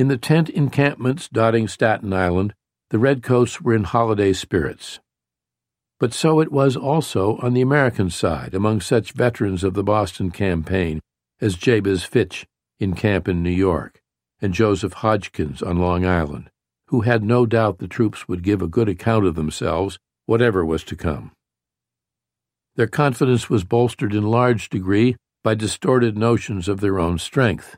In the tent encampments dotting Staten Island, the Redcoats were in holiday spirits. But so it was also on the American side among such veterans of the Boston campaign as Jabez Fitch in camp in New York and Joseph Hodgkins on Long Island, who had no doubt the troops would give a good account of themselves, whatever was to come. Their confidence was bolstered in large degree by distorted notions of their own strength.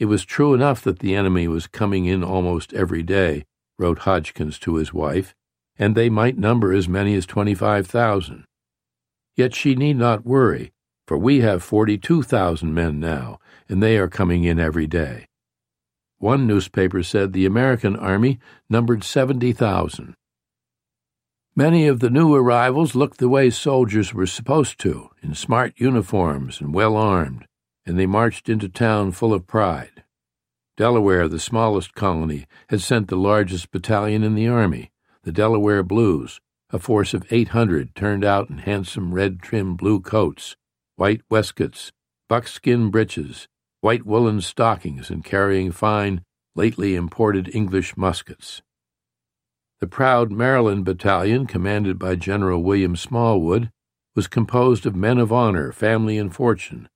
It was true enough that the enemy was coming in almost every day, wrote Hodgkins to his wife, and they might number as many as 25,000. Yet she need not worry, for we have 42,000 men now, and they are coming in every day. One newspaper said the American army numbered 70,000. Many of the new arrivals looked the way soldiers were supposed to, in smart uniforms and well armed and they marched into town full of pride. Delaware, the smallest colony, had sent the largest battalion in the army, the Delaware Blues, a force of 800 turned out in handsome red trimmed blue coats, white waistcoats, buckskin breeches, white woolen stockings, and carrying fine, lately imported English muskets. The proud Maryland Battalion, commanded by General William Smallwood, was composed of men of honor, family, and fortune,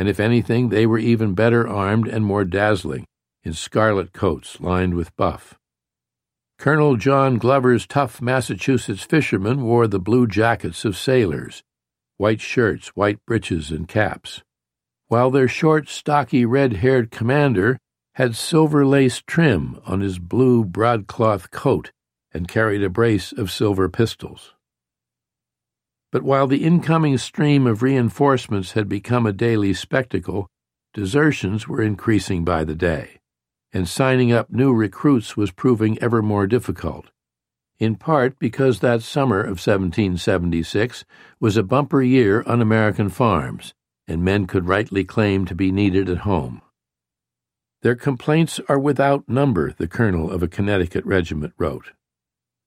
and if anything, they were even better armed and more dazzling, in scarlet coats lined with buff. Colonel John Glover's tough Massachusetts fishermen wore the blue jackets of sailors, white shirts, white breeches, and caps, while their short, stocky, red haired commander had silver lace trim on his blue broadcloth coat and carried a brace of silver pistols. But while the incoming stream of reinforcements had become a daily spectacle, desertions were increasing by the day, and signing up new recruits was proving ever more difficult, in part because that summer of 1776 was a bumper year on American farms, and men could rightly claim to be needed at home. Their complaints are without number, the colonel of a Connecticut regiment wrote.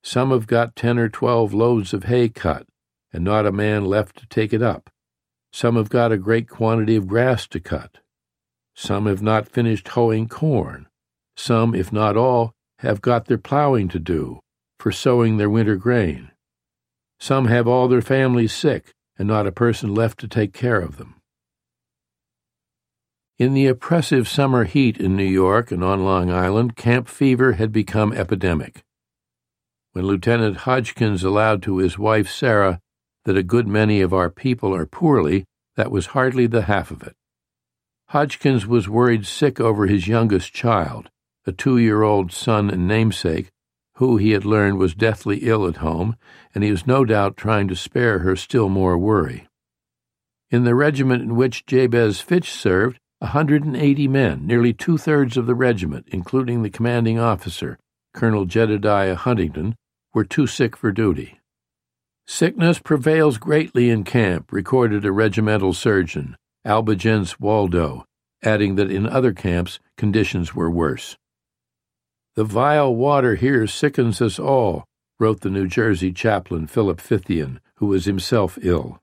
Some have got ten or twelve loads of hay cut, and not a man left to take it up. Some have got a great quantity of grass to cut. Some have not finished hoeing corn. Some, if not all, have got their plowing to do, for sowing their winter grain. Some have all their families sick, and not a person left to take care of them. In the oppressive summer heat in New York and on Long Island, camp fever had become epidemic. When Lieutenant Hodgkins allowed to his wife Sarah that a good many of our people are poorly, that was hardly the half of it. Hodgkins was worried sick over his youngest child, a two year old son and namesake, who he had learned was deathly ill at home, and he was no doubt trying to spare her still more worry. In the regiment in which Jabez Fitch served, a 180 men, nearly two thirds of the regiment, including the commanding officer, Colonel Jedediah Huntington, were too sick for duty. Sickness prevails greatly in camp, recorded a regimental surgeon, Albigence Waldo, adding that in other camps conditions were worse. The vile water here sickens us all, wrote the New Jersey chaplain Philip Fithian, who was himself ill.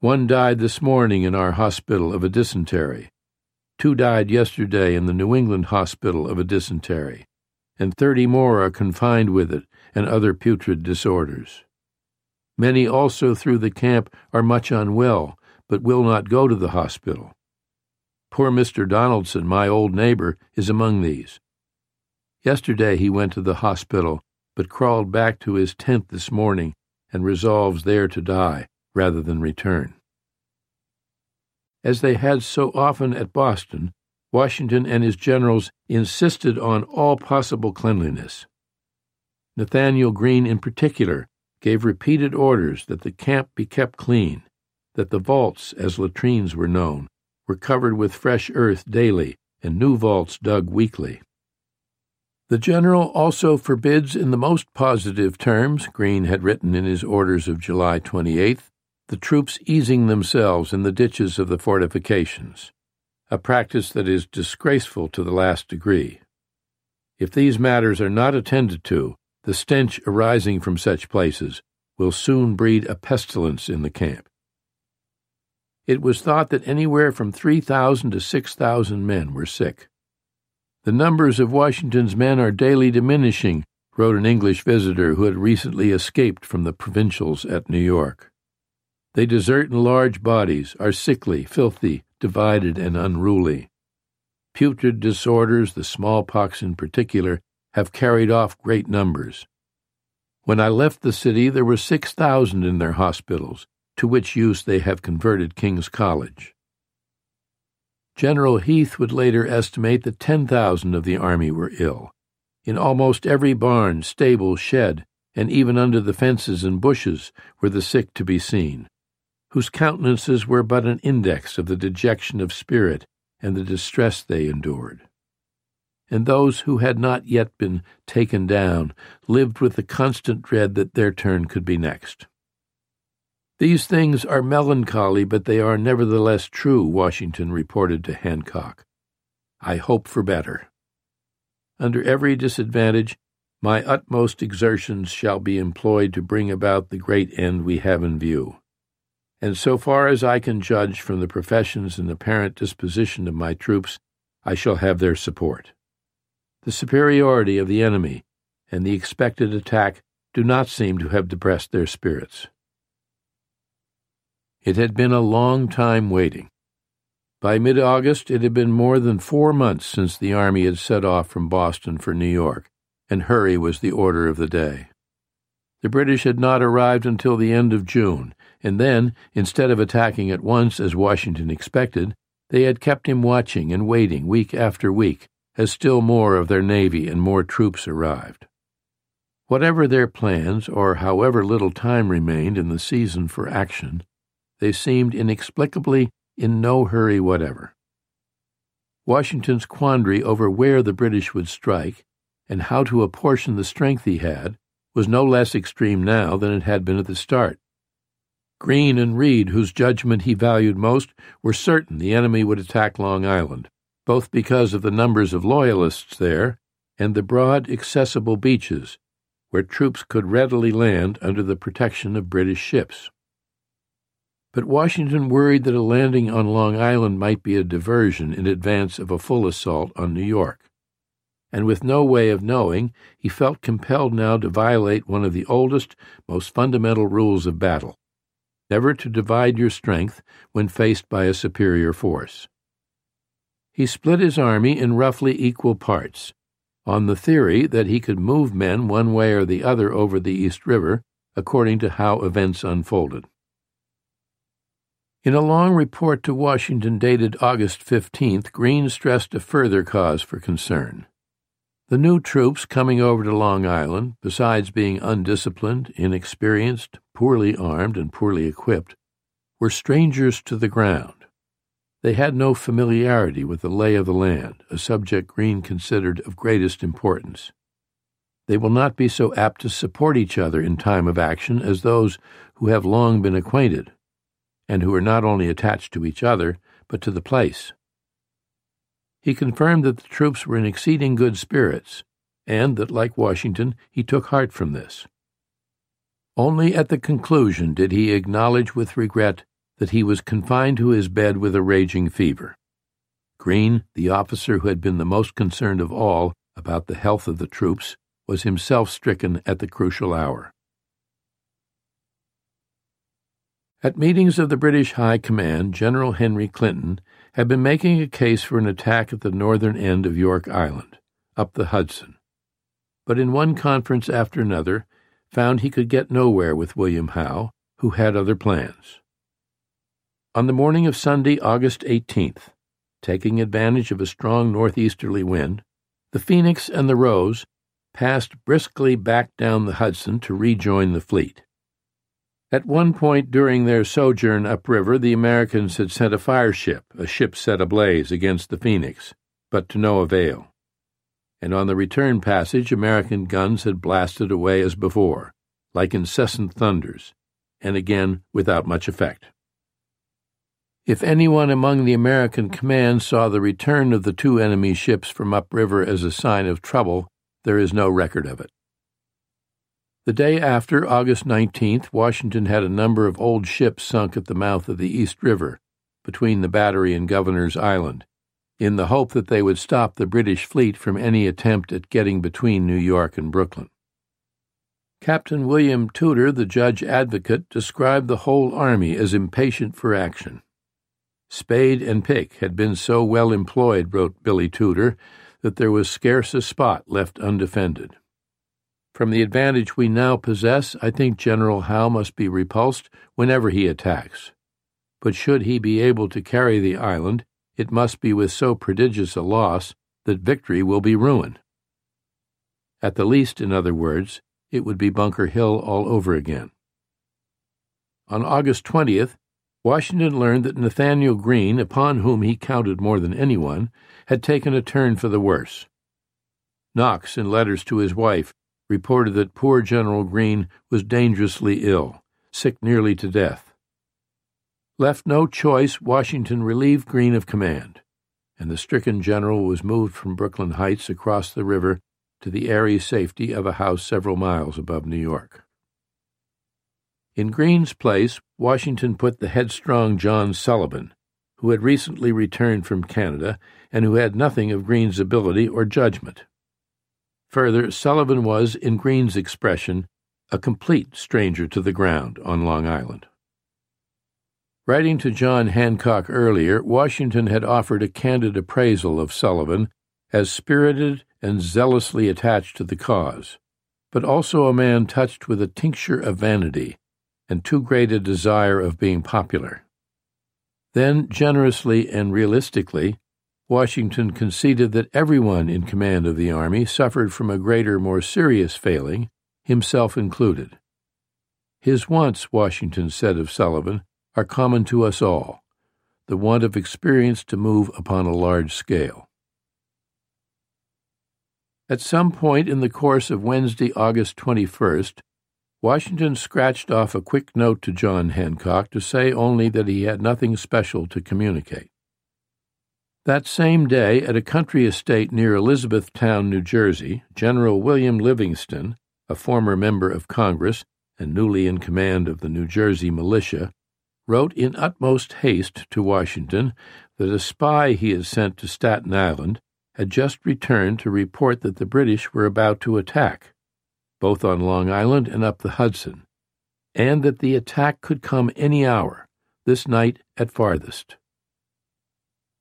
One died this morning in our hospital of a dysentery. Two died yesterday in the New England hospital of a dysentery, and thirty more are confined with it and other putrid disorders. Many also through the camp are much unwell, but will not go to the hospital. Poor Mr. Donaldson, my old neighbor, is among these. Yesterday he went to the hospital, but crawled back to his tent this morning and resolves there to die rather than return. As they had so often at Boston, Washington and his generals insisted on all possible cleanliness. Nathanael Greene, in particular, gave repeated orders that the camp be kept clean, that the vaults, as latrines were known, were covered with fresh earth daily, and new vaults dug weekly. The general also forbids, in the most positive terms, Greene had written in his orders of July 28th, the troops easing themselves in the ditches of the fortifications, a practice that is disgraceful to the last degree. If these matters are not attended to, the stench arising from such places will soon breed a pestilence in the camp. It was thought that anywhere from 3,000 to 6,000 men were sick. The numbers of Washington's men are daily diminishing, wrote an English visitor who had recently escaped from the provincials at New York. They desert in large bodies, are sickly, filthy, divided, and unruly. Putrid disorders, the smallpox in particular, have carried off great numbers. When I left the city, there were 6,000 in their hospitals, to which use they have converted King's College. General Heath would later estimate that 10,000 of the army were ill. In almost every barn, stable, shed, and even under the fences and bushes were the sick to be seen whose countenances were but an index of the dejection of spirit and the distress they endured. And those who had not yet been taken down lived with the constant dread that their turn could be next. These things are melancholy, but they are nevertheless true, Washington reported to Hancock. I hope for better. Under every disadvantage, my utmost exertions shall be employed to bring about the great end we have in view and so far as I can judge from the professions and apparent disposition of my troops, I shall have their support. The superiority of the enemy and the expected attack do not seem to have depressed their spirits. It had been a long time waiting. By mid August, it had been more than four months since the army had set off from Boston for New York, and hurry was the order of the day. The British had not arrived until the end of June, and then, instead of attacking at once as Washington expected, they had kept him watching and waiting week after week as still more of their navy and more troops arrived. Whatever their plans, or however little time remained in the season for action, they seemed inexplicably in no hurry whatever. Washington's quandary over where the British would strike and how to apportion the strength he had was no less extreme now than it had been at the start. Greene and Reed, whose judgment he valued most, were certain the enemy would attack Long Island, both because of the numbers of Loyalists there and the broad, accessible beaches, where troops could readily land under the protection of British ships. But Washington worried that a landing on Long Island might be a diversion in advance of a full assault on New York. And with no way of knowing, he felt compelled now to violate one of the oldest, most fundamental rules of battle never to divide your strength when faced by a superior force. He split his army in roughly equal parts, on the theory that he could move men one way or the other over the East River according to how events unfolded. In a long report to Washington dated August 15th, Greene stressed a further cause for concern. The new troops coming over to Long Island, besides being undisciplined, inexperienced, poorly armed, and poorly equipped, were strangers to the ground. They had no familiarity with the lay of the land, a subject Greene considered of greatest importance. They will not be so apt to support each other in time of action as those who have long been acquainted, and who are not only attached to each other, but to the place. He confirmed that the troops were in exceeding good spirits, and that, like Washington, he took heart from this. Only at the conclusion did he acknowledge with regret that he was confined to his bed with a raging fever. Greene, the officer who had been the most concerned of all about the health of the troops, was himself stricken at the crucial hour. At meetings of the British High Command, General Henry Clinton had been making a case for an attack at the northern end of York Island, up the Hudson, but in one conference after another found he could get nowhere with William Howe, who had other plans. On the morning of Sunday, August 18th, taking advantage of a strong northeasterly wind, the Phoenix and the Rose passed briskly back down the Hudson to rejoin the fleet. At one point during their sojourn upriver, the Americans had sent a fire ship, a ship set ablaze, against the Phoenix, but to no avail. And on the return passage, American guns had blasted away as before, like incessant thunders, and again without much effect. If anyone among the American command saw the return of the two enemy ships from upriver as a sign of trouble, there is no record of it. The day after, August 19th, Washington had a number of old ships sunk at the mouth of the East River, between the Battery and Governor's Island, in the hope that they would stop the British fleet from any attempt at getting between New York and Brooklyn. Captain William Tudor, the judge advocate, described the whole army as impatient for action. Spade and pick had been so well employed, wrote Billy Tudor, that there was scarce a spot left undefended. From the advantage we now possess, I think General Howe must be repulsed whenever he attacks. But should he be able to carry the island, it must be with so prodigious a loss that victory will be ruin. At the least, in other words, it would be Bunker Hill all over again. On August 20th, Washington learned that Nathanael Greene, upon whom he counted more than anyone, had taken a turn for the worse. Knox, in letters to his wife, reported that poor General Greene was dangerously ill, sick nearly to death. Left no choice, Washington relieved Greene of command, and the stricken general was moved from Brooklyn Heights across the river to the airy safety of a house several miles above New York. In Greene's place, Washington put the headstrong John Sullivan, who had recently returned from Canada and who had nothing of Greene's ability or judgment. Further, Sullivan was, in Greene's expression, a complete stranger to the ground on Long Island. Writing to John Hancock earlier, Washington had offered a candid appraisal of Sullivan as spirited and zealously attached to the cause, but also a man touched with a tincture of vanity and too great a desire of being popular. Then, generously and realistically, Washington conceded that everyone in command of the army suffered from a greater, more serious failing, himself included. His wants, Washington said of Sullivan, are common to us all the want of experience to move upon a large scale. At some point in the course of Wednesday, August 21st, Washington scratched off a quick note to John Hancock to say only that he had nothing special to communicate. That same day, at a country estate near Elizabethtown, New Jersey, General William Livingston, a former member of Congress and newly in command of the New Jersey militia, wrote in utmost haste to Washington that a spy he had sent to Staten Island had just returned to report that the British were about to attack, both on Long Island and up the Hudson, and that the attack could come any hour, this night at farthest.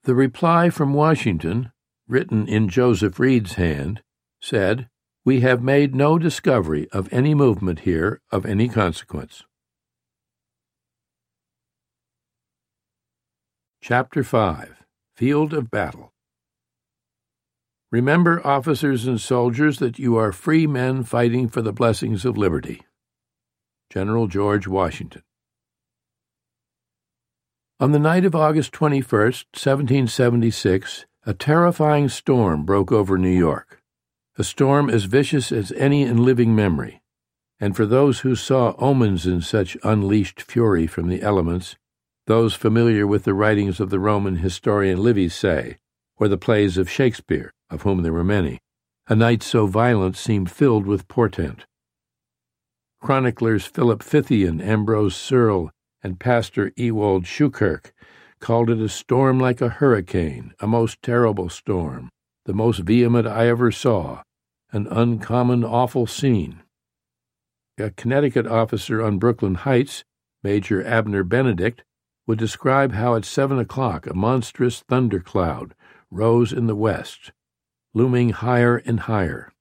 The reply from Washington, written in Joseph Reed's hand, said, We have made no discovery of any movement here of any consequence. Chapter 5 Field of Battle Remember, officers and soldiers, that you are free men fighting for the blessings of liberty. General George Washington. On the night of August 21, 1776, a terrifying storm broke over New York, a storm as vicious as any in living memory. And for those who saw omens in such unleashed fury from the elements, those familiar with the writings of the Roman historian Livy say, or the plays of Shakespeare, of whom there were many. A night so violent seemed filled with portent. Chroniclers Philip Fithian, Ambrose Serle, and Pastor Ewald Shewkirk called it a storm like a hurricane, a most terrible storm, the most vehement I ever saw, an uncommon awful scene. A Connecticut officer on Brooklyn Heights, Major Abner Benedict, would describe how at seven o'clock a monstrous thundercloud rose in the west, looming higher and higher.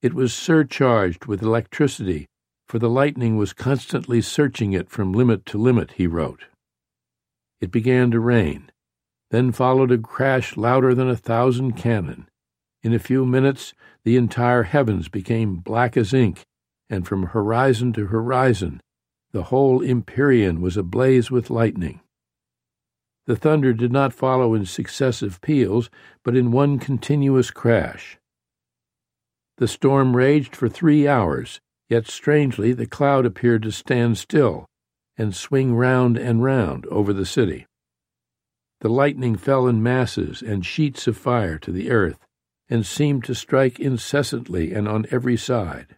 It was surcharged with electricity, for the lightning was constantly searching it from limit to limit, he wrote. It began to rain. Then followed a crash louder than a thousand cannon. In a few minutes, the entire heavens became black as ink, and from horizon to horizon, the whole Empyrean was ablaze with lightning. The thunder did not follow in successive peals, but in one continuous crash. The storm raged for three hours, yet strangely the cloud appeared to stand still and swing round and round over the city. The lightning fell in masses and sheets of fire to the earth, and seemed to strike incessantly and on every side.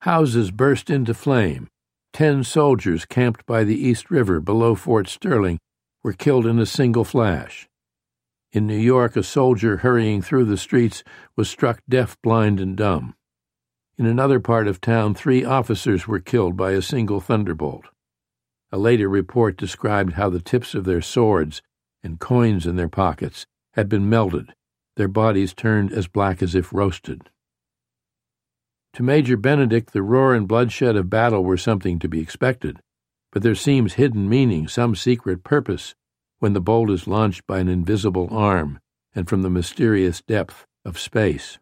Houses burst into flame. Ten soldiers camped by the East River below Fort Stirling were killed in a single flash. In New York, a soldier hurrying through the streets was struck deaf, blind, and dumb. In another part of town, three officers were killed by a single thunderbolt. A later report described how the tips of their swords and coins in their pockets had been melted, their bodies turned as black as if roasted. To Major Benedict, the roar and bloodshed of battle were something to be expected, but there seems hidden meaning, some secret purpose, when the bolt is launched by an invisible arm and from the mysterious depth of space.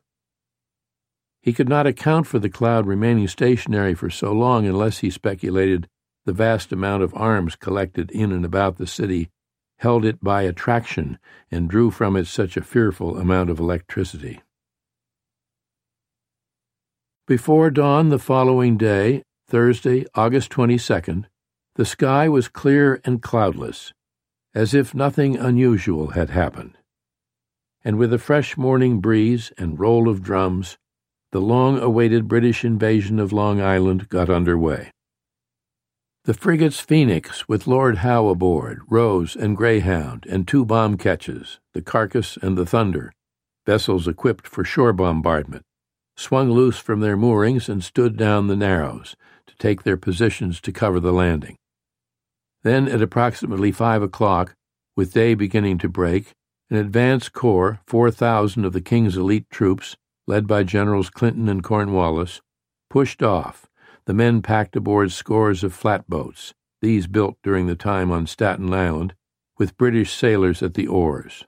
He could not account for the cloud remaining stationary for so long unless he speculated the vast amount of arms collected in and about the city held it by attraction and drew from it such a fearful amount of electricity. Before dawn the following day, Thursday, August 22nd, the sky was clear and cloudless, as if nothing unusual had happened. And with a fresh morning breeze and roll of drums, the long awaited British invasion of Long Island got under way. The frigates Phoenix, with Lord Howe aboard, Rose and Greyhound, and two bomb ketches, the Carcass and the Thunder, vessels equipped for shore bombardment, swung loose from their moorings and stood down the Narrows to take their positions to cover the landing. Then, at approximately five o'clock, with day beginning to break, an advance corps, 4,000 of the King's elite troops, led by Generals Clinton and Cornwallis, pushed off, the men packed aboard scores of flatboats, these built during the time on Staten Island, with British sailors at the oars.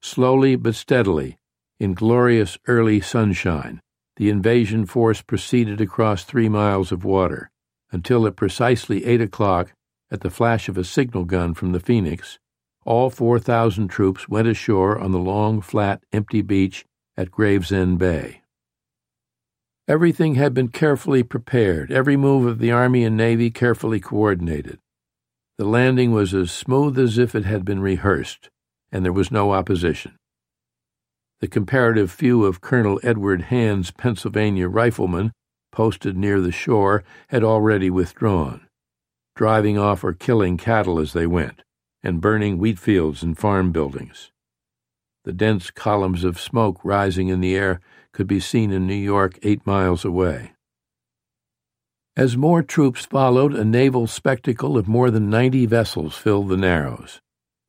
Slowly but steadily, in glorious early sunshine, the invasion force proceeded across three miles of water, until at precisely eight o'clock at the flash of a signal gun from the Phoenix, all 4,000 troops went ashore on the long, flat, empty beach at Gravesend Bay. Everything had been carefully prepared, every move of the Army and Navy carefully coordinated. The landing was as smooth as if it had been rehearsed, and there was no opposition. The comparative few of Colonel Edward Hand's Pennsylvania riflemen posted near the shore had already withdrawn driving off or killing cattle as they went, and burning wheat fields and farm buildings. The dense columns of smoke rising in the air could be seen in New York eight miles away. As more troops followed, a naval spectacle of more than ninety vessels filled the Narrows.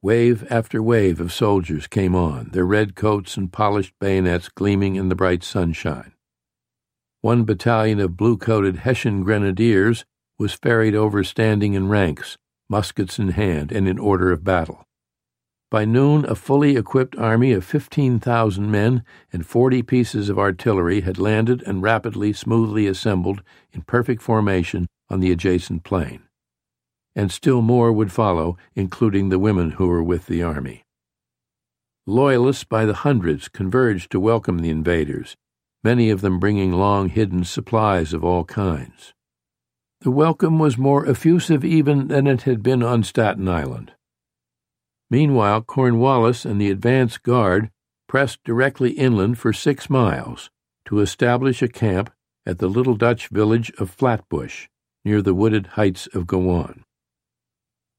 Wave after wave of soldiers came on, their red coats and polished bayonets gleaming in the bright sunshine. One battalion of blue coated Hessian grenadiers was ferried over standing in ranks, muskets in hand, and in order of battle. By noon, a fully equipped army of 15,000 men and 40 pieces of artillery had landed and rapidly, smoothly assembled in perfect formation on the adjacent plain. And still more would follow, including the women who were with the army. Loyalists by the hundreds converged to welcome the invaders, many of them bringing long hidden supplies of all kinds. The welcome was more effusive even than it had been on Staten Island. Meanwhile, Cornwallis and the advance guard pressed directly inland for six miles to establish a camp at the little Dutch village of Flatbush, near the wooded heights of Guan.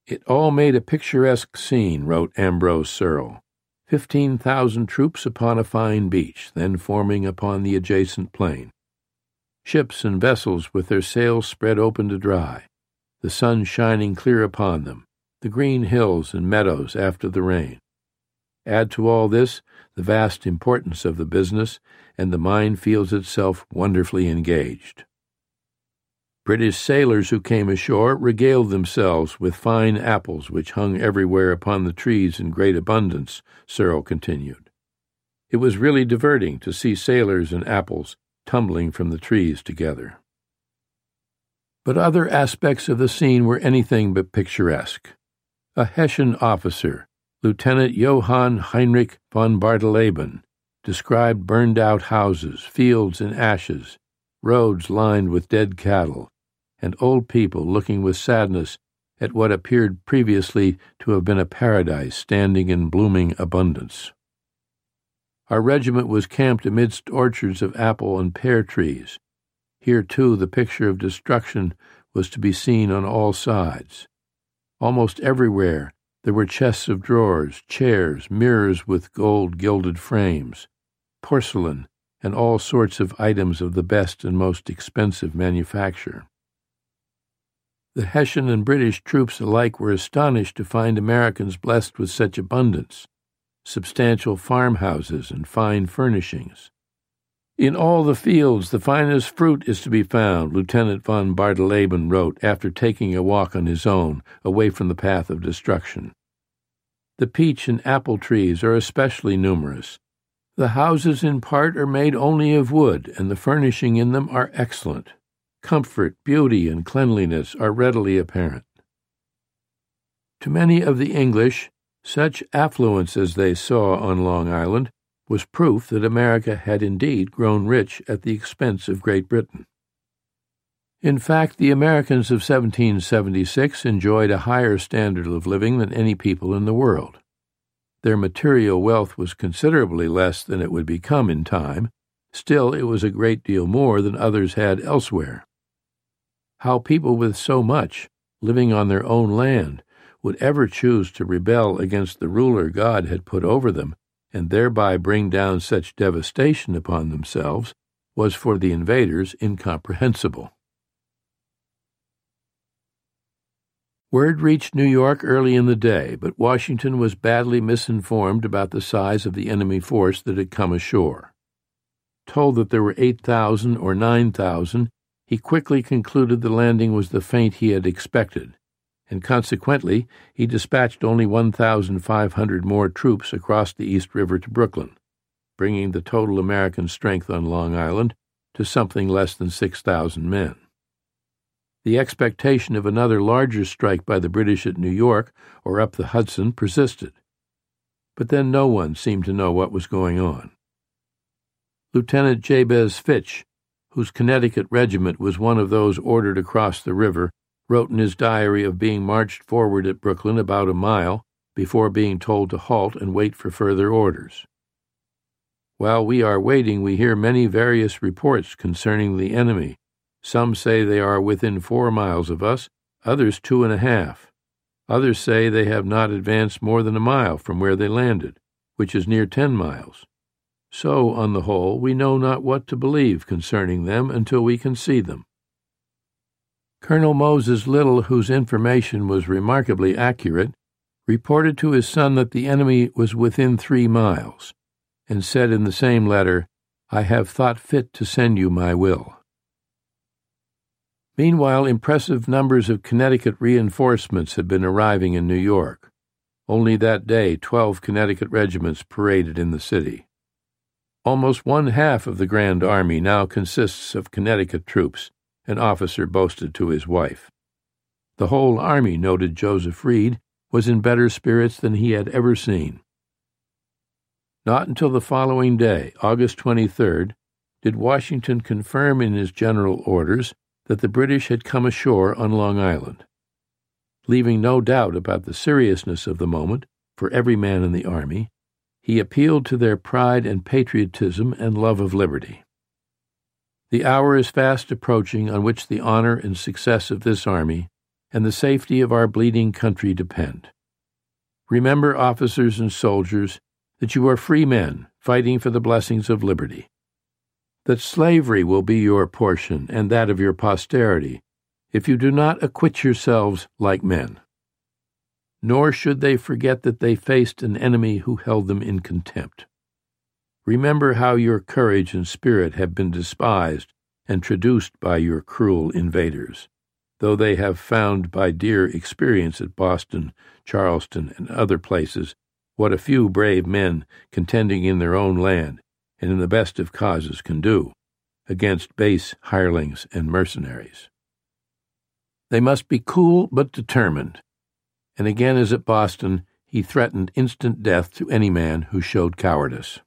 It all made a picturesque scene, wrote Ambrose Serle. Fifteen thousand troops upon a fine beach, then forming upon the adjacent plain ships and vessels with their sails spread open to dry, the sun shining clear upon them, the green hills and meadows after the rain. Add to all this the vast importance of the business, and the mind feels itself wonderfully engaged. British sailors who came ashore regaled themselves with fine apples which hung everywhere upon the trees in great abundance, Serle continued. It was really diverting to see sailors and apples tumbling from the trees together. But other aspects of the scene were anything but picturesque. A Hessian officer, Lieutenant Johann Heinrich von Bardeleben, described burned out houses, fields in ashes, roads lined with dead cattle, and old people looking with sadness at what appeared previously to have been a paradise standing in blooming abundance. Our regiment was camped amidst orchards of apple and pear trees. Here, too, the picture of destruction was to be seen on all sides. Almost everywhere, There were chests of drawers, chairs, mirrors with gold gilded frames, porcelain, and all sorts of items of the best and most expensive manufacture. The Hessian and British troops alike were astonished to find Americans blessed with such abundance, substantial farmhouses and fine furnishings. In all the fields the finest fruit is to be found, Lieutenant von Bardeleben wrote after taking a walk on his own, away from the path of destruction. The peach and apple trees are especially numerous. The houses in part are made only of wood, and the furnishing in them are excellent. Comfort, beauty, and cleanliness are readily apparent. To many of the English, such affluence as they saw on Long Island was proof that America had indeed grown rich at the expense of Great Britain. In fact, the Americans of 1776 enjoyed a higher standard of living than any people in the world. Their material wealth was considerably less than it would become in time, still, it was a great deal more than others had elsewhere. How people with so much, living on their own land, would ever choose to rebel against the ruler God had put over them and thereby bring down such devastation upon themselves was for the invaders incomprehensible. Word reached New York early in the day, but Washington was badly misinformed about the size of the enemy force that had come ashore. Told that there were 8,000 or 9,000, he quickly concluded the landing was the feint he had expected, and consequently he dispatched only 1,500 more troops across the East River to Brooklyn, bringing the total American strength on Long Island to something less than 6,000 men. The expectation of another larger strike by the British at New York or up the Hudson persisted. But then no one seemed to know what was going on. Lieutenant Jabez Fitch, whose Connecticut regiment was one of those ordered across the river, wrote in his diary of being marched forward at Brooklyn about a mile before being told to halt and wait for further orders. While we are waiting, we hear many various reports concerning the enemy. Some say they are within four miles of us, others two and a half. Others say they have not advanced more than a mile from where they landed, which is near ten miles. So, on the whole, we know not what to believe concerning them until we can see them. Colonel Moses Little, whose information was remarkably accurate, reported to his son that the enemy was within three miles, and said in the same letter, I have thought fit to send you my will. Meanwhile, impressive numbers of Connecticut reinforcements had been arriving in New York. Only that day, twelve Connecticut regiments paraded in the city. Almost one half of the Grand Army now consists of Connecticut troops, an officer boasted to his wife. The whole army, noted Joseph Reed, was in better spirits than he had ever seen. Not until the following day, August 23rd, did Washington confirm in his general orders that the British had come ashore on Long Island. Leaving no doubt about the seriousness of the moment for every man in the army, he appealed to their pride and patriotism and love of liberty. The hour is fast approaching on which the honor and success of this army and the safety of our bleeding country depend. Remember, officers and soldiers, that you are free men fighting for the blessings of liberty, that slavery will be your portion and that of your posterity if you do not acquit yourselves like men. Nor should they forget that they faced an enemy who held them in contempt. Remember how your courage and spirit have been despised and traduced by your cruel invaders, though they have found by dear experience at Boston, Charleston, and other places what a few brave men contending in their own land and in the best of causes can do against base hirelings and mercenaries. They must be cool but determined, and again as at Boston, he threatened instant death to any man who showed cowardice.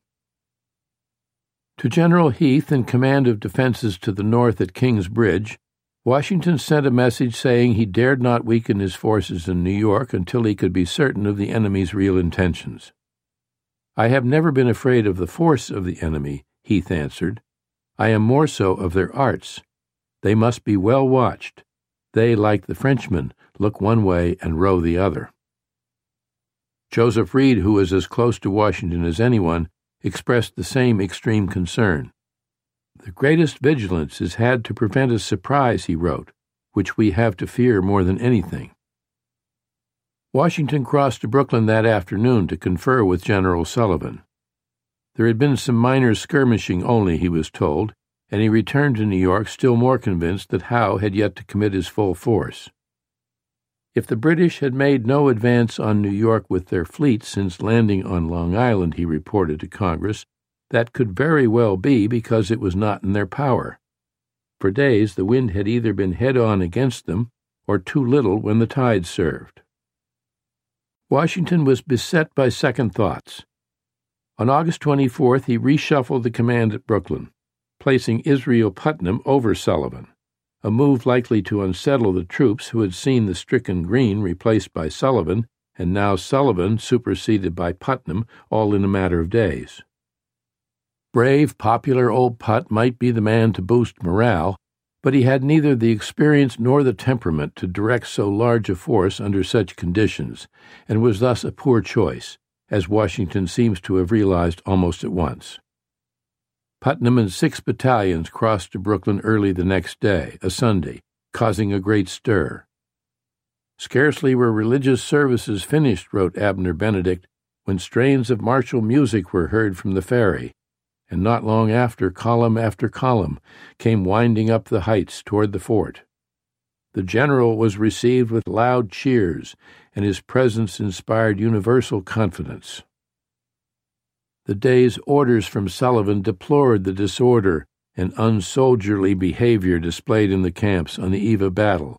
To General Heath, in command of defenses to the north at King's Bridge, Washington sent a message saying he dared not weaken his forces in New York until he could be certain of the enemy's real intentions. I have never been afraid of the force of the enemy, Heath answered. I am more so of their arts. They must be well watched. They, like the Frenchmen, look one way and row the other. Joseph Reed, who was as close to Washington as anyone, expressed the same extreme concern. The greatest vigilance is had to prevent a surprise, he wrote, which we have to fear more than anything. Washington crossed to Brooklyn that afternoon to confer with General Sullivan. There had been some minor skirmishing only, he was told, and he returned to New York still more convinced that Howe had yet to commit his full force. If the British had made no advance on New York with their fleet since landing on Long Island, he reported to Congress, that could very well be because it was not in their power. For days the wind had either been head on against them or too little when the tide served. Washington was beset by second thoughts. On August 24th, he reshuffled the command at Brooklyn, placing Israel Putnam over Sullivan a move likely to unsettle the troops who had seen the stricken Greene replaced by Sullivan, and now Sullivan superseded by Putnam, all in a matter of days. Brave, popular old Put might be the man to boost morale, but he had neither the experience nor the temperament to direct so large a force under such conditions, and was thus a poor choice, as Washington seems to have realized almost at once. Putnam and six battalions crossed to Brooklyn early the next day, a Sunday, causing a great stir. Scarcely were religious services finished, wrote Abner Benedict, when strains of martial music were heard from the ferry, and not long after column after column came winding up the heights toward the fort. The general was received with loud cheers, and his presence inspired universal confidence. The day's orders from Sullivan deplored the disorder and unsoldierly behavior displayed in the camps on the eve of battle.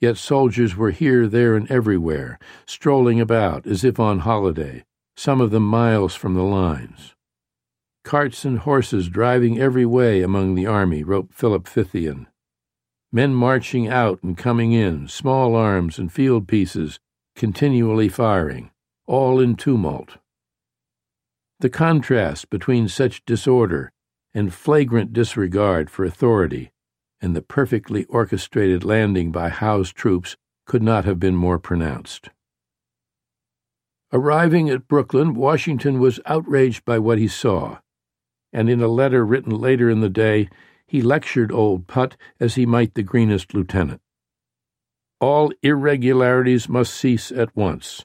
Yet soldiers were here, there, and everywhere, strolling about as if on holiday, some of them miles from the lines. Carts and horses driving every way among the army, wrote Philip Fithian. Men marching out and coming in, small arms and field pieces, continually firing, all in tumult. The contrast between such disorder and flagrant disregard for authority and the perfectly orchestrated landing by Howe's troops could not have been more pronounced. Arriving at Brooklyn, Washington was outraged by what he saw, and in a letter written later in the day, he lectured old Put as he might the greenest lieutenant. All irregularities must cease at once.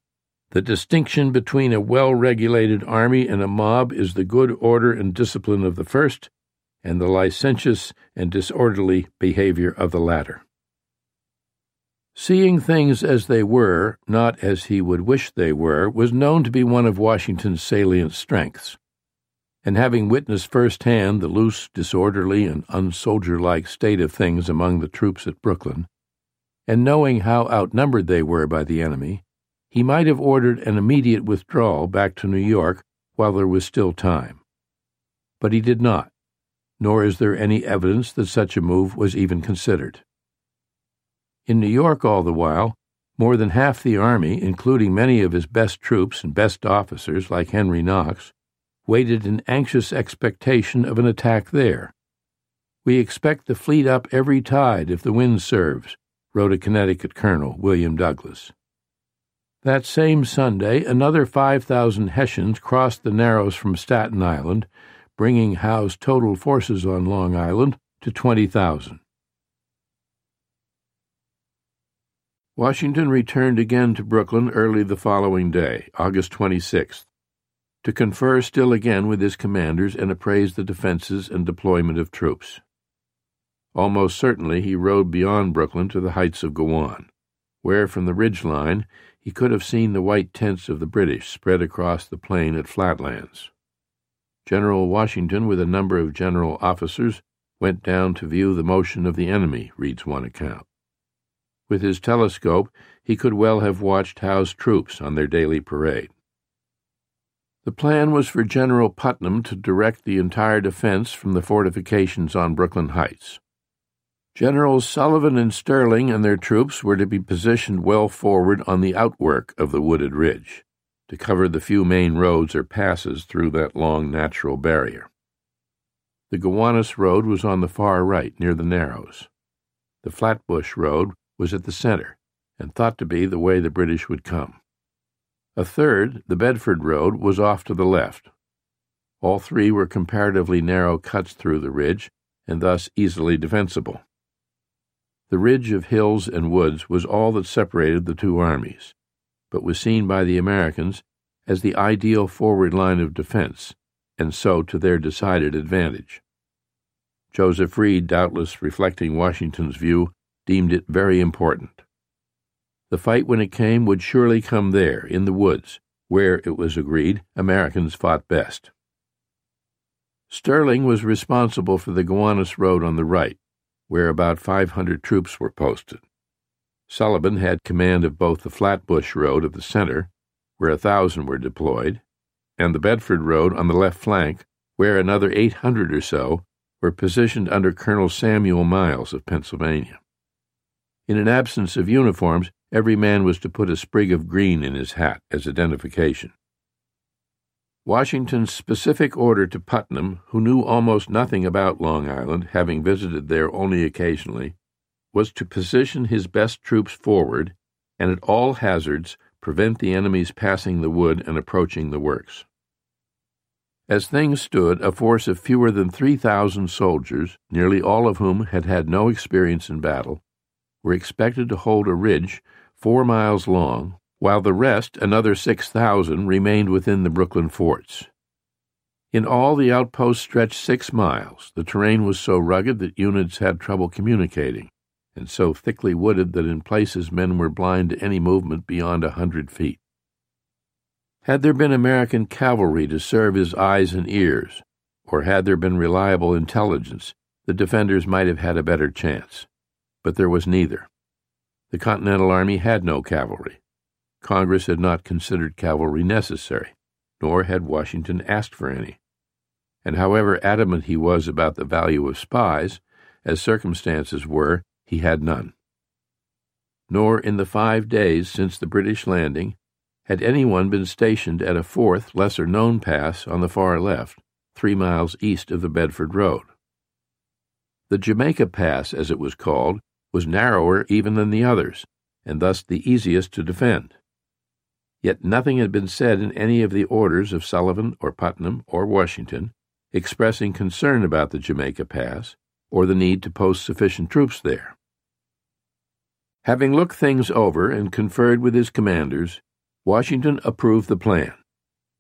The distinction between a well regulated army and a mob is the good order and discipline of the first, and the licentious and disorderly behavior of the latter. Seeing things as they were, not as he would wish they were, was known to be one of Washington's salient strengths. And having witnessed firsthand the loose, disorderly, and unsoldier-like state of things among the troops at Brooklyn, and knowing how outnumbered they were by the enemy, he might have ordered an immediate withdrawal back to New York while there was still time. But he did not, nor is there any evidence that such a move was even considered. In New York, all the while, more than half the army, including many of his best troops and best officers like Henry Knox, waited in anxious expectation of an attack there. We expect the fleet up every tide if the wind serves, wrote a Connecticut colonel, William Douglas. That same Sunday, another 5,000 Hessians crossed the Narrows from Staten Island, bringing Howe's total forces on Long Island to 20,000. Washington returned again to Brooklyn early the following day, August 26th, to confer still again with his commanders and appraise the defenses and deployment of troops. Almost certainly he rode beyond Brooklyn to the heights of Guan, where from the ridge line he could have seen the white tents of the British spread across the plain at Flatlands. General Washington, with a number of general officers, went down to view the motion of the enemy, reads one account. With his telescope, he could well have watched Howe's troops on their daily parade. The plan was for General Putnam to direct the entire defense from the fortifications on Brooklyn Heights. Generals Sullivan and Stirling and their troops were to be positioned well forward on the outwork of the wooded ridge, to cover the few main roads or passes through that long natural barrier. The Gowanus Road was on the far right, near the Narrows. The Flatbush Road was at the center, and thought to be the way the British would come. A third, the Bedford Road, was off to the left. All three were comparatively narrow cuts through the ridge, and thus easily defensible. The ridge of hills and woods was all that separated the two armies, but was seen by the Americans as the ideal forward line of defense, and so to their decided advantage. Joseph Reed, doubtless reflecting Washington's view, deemed it very important. The fight, when it came, would surely come there, in the woods, where, it was agreed, Americans fought best. Stirling was responsible for the Gowanus Road on the right, where about 500 troops were posted. Sullivan had command of both the Flatbush Road at the center, where a thousand were deployed, and the Bedford Road on the left flank, where another 800 or so were positioned under Colonel Samuel Miles of Pennsylvania. In an absence of uniforms, every man was to put a sprig of green in his hat as identification. Washington's specific order to Putnam, who knew almost nothing about Long Island, having visited there only occasionally, was to position his best troops forward and at all hazards prevent the enemy's passing the wood and approaching the works. As things stood, a force of fewer than 3,000 soldiers, nearly all of whom had had no experience in battle, were expected to hold a ridge four miles long, while the rest, another 6,000, remained within the Brooklyn forts. In all, the outposts stretched six miles. The terrain was so rugged that units had trouble communicating, and so thickly wooded that in places men were blind to any movement beyond a hundred feet. Had there been American cavalry to serve as eyes and ears, or had there been reliable intelligence, the defenders might have had a better chance but there was neither. The Continental Army had no cavalry. Congress had not considered cavalry necessary, nor had Washington asked for any. And however adamant he was about the value of spies, as circumstances were, he had none. Nor in the five days since the British landing had anyone been stationed at a fourth, lesser known pass on the far left, three miles east of the Bedford Road. The Jamaica Pass, as it was called, was narrower even than the others, and thus the easiest to defend. Yet nothing had been said in any of the orders of Sullivan or Putnam or Washington expressing concern about the Jamaica Pass or the need to post sufficient troops there. Having looked things over and conferred with his commanders, Washington approved the plan,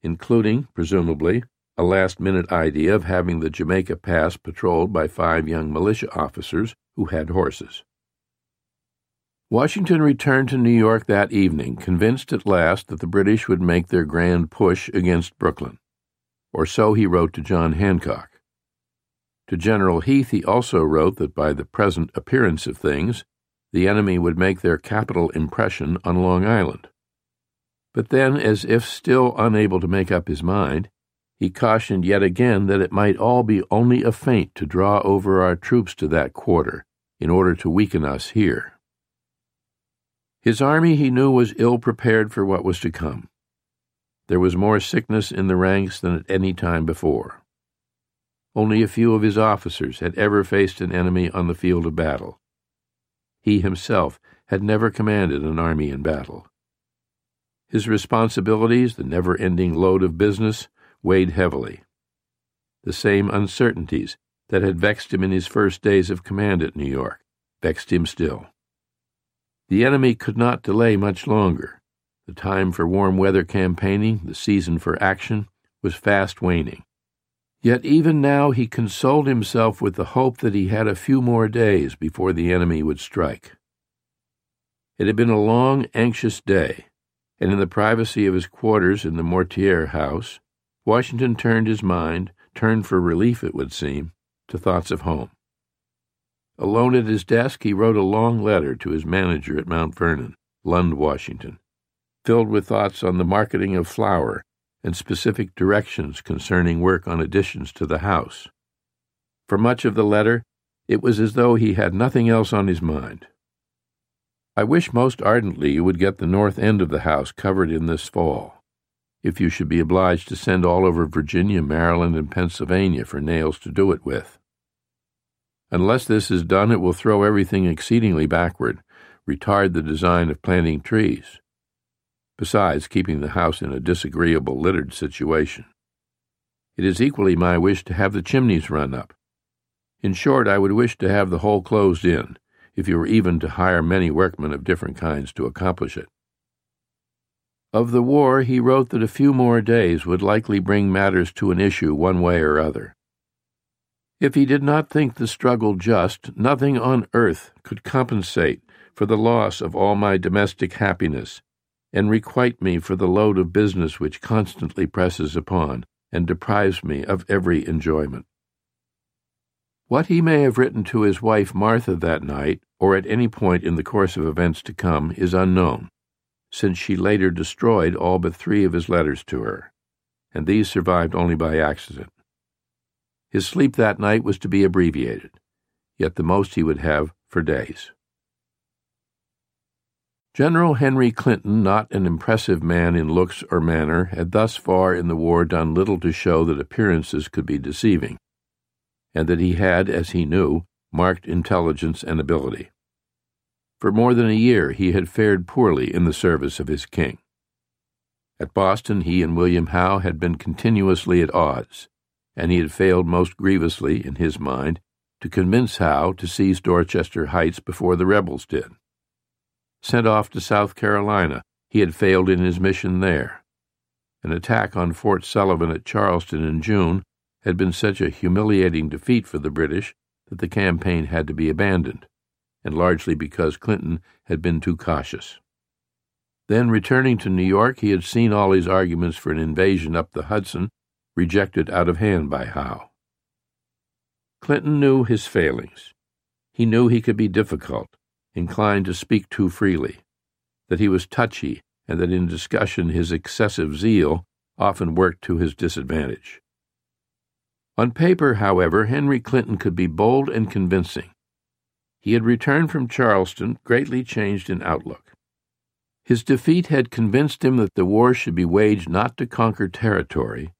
including, presumably, a last minute idea of having the Jamaica Pass patrolled by five young militia officers who had horses. Washington returned to New York that evening, convinced at last that the British would make their grand push against Brooklyn. Or so he wrote to John Hancock. To General Heath he also wrote that by the present appearance of things, the enemy would make their capital impression on Long Island. But then, as if still unable to make up his mind, he cautioned yet again that it might all be only a feint to draw over our troops to that quarter in order to weaken us here. His army, he knew, was ill prepared for what was to come. There was more sickness in the ranks than at any time before. Only a few of his officers had ever faced an enemy on the field of battle. He himself had never commanded an army in battle. His responsibilities, the never ending load of business, weighed heavily. The same uncertainties that had vexed him in his first days of command at New York vexed him still. The enemy could not delay much longer. The time for warm weather campaigning, the season for action, was fast waning. Yet even now he consoled himself with the hope that he had a few more days before the enemy would strike. It had been a long, anxious day, and in the privacy of his quarters in the Mortier house, Washington turned his mind, turned for relief, it would seem, to thoughts of home. Alone at his desk, he wrote a long letter to his manager at Mount Vernon, Lund, Washington, filled with thoughts on the marketing of flour and specific directions concerning work on additions to the house. For much of the letter, it was as though he had nothing else on his mind. I wish most ardently you would get the north end of the house covered in this fall, if you should be obliged to send all over Virginia, Maryland, and Pennsylvania for nails to do it with. Unless this is done, it will throw everything exceedingly backward, retard the design of planting trees. besides keeping the house in a disagreeable littered situation. It is equally my wish to have the chimneys run up. In short, I would wish to have the whole closed in, if you were even to hire many workmen of different kinds to accomplish it. Of the war, he wrote that a few more days would likely bring matters to an issue one way or other. If he did not think the struggle just, nothing on earth could compensate for the loss of all my domestic happiness, and requite me for the load of business which constantly presses upon and deprives me of every enjoyment. What he may have written to his wife Martha that night, or at any point in the course of events to come, is unknown, since she later destroyed all but three of his letters to her, and these survived only by accident. His sleep that night was to be abbreviated, yet the most he would have for days. General Henry Clinton, not an impressive man in looks or manner, had thus far in the war done little to show that appearances could be deceiving and that he had, as he knew, marked intelligence and ability. For more than a year he had fared poorly in the service of his king. At Boston, he and William Howe had been continuously at odds, and he had failed most grievously, in his mind, to convince Howe to seize Dorchester Heights before the rebels did. Sent off to South Carolina, he had failed in his mission there. An attack on Fort Sullivan at Charleston in June had been such a humiliating defeat for the British that the campaign had to be abandoned, and largely because Clinton had been too cautious. Then, returning to New York, he had seen all his arguments for an invasion up the Hudson rejected out of hand by Howe. Clinton knew his failings. He knew he could be difficult, inclined to speak too freely, that he was touchy, and that in discussion his excessive zeal often worked to his disadvantage. On paper, however, Henry Clinton could be bold and convincing. He had returned from Charleston greatly changed in outlook. His defeat had convinced him that the war should be waged not to conquer territory,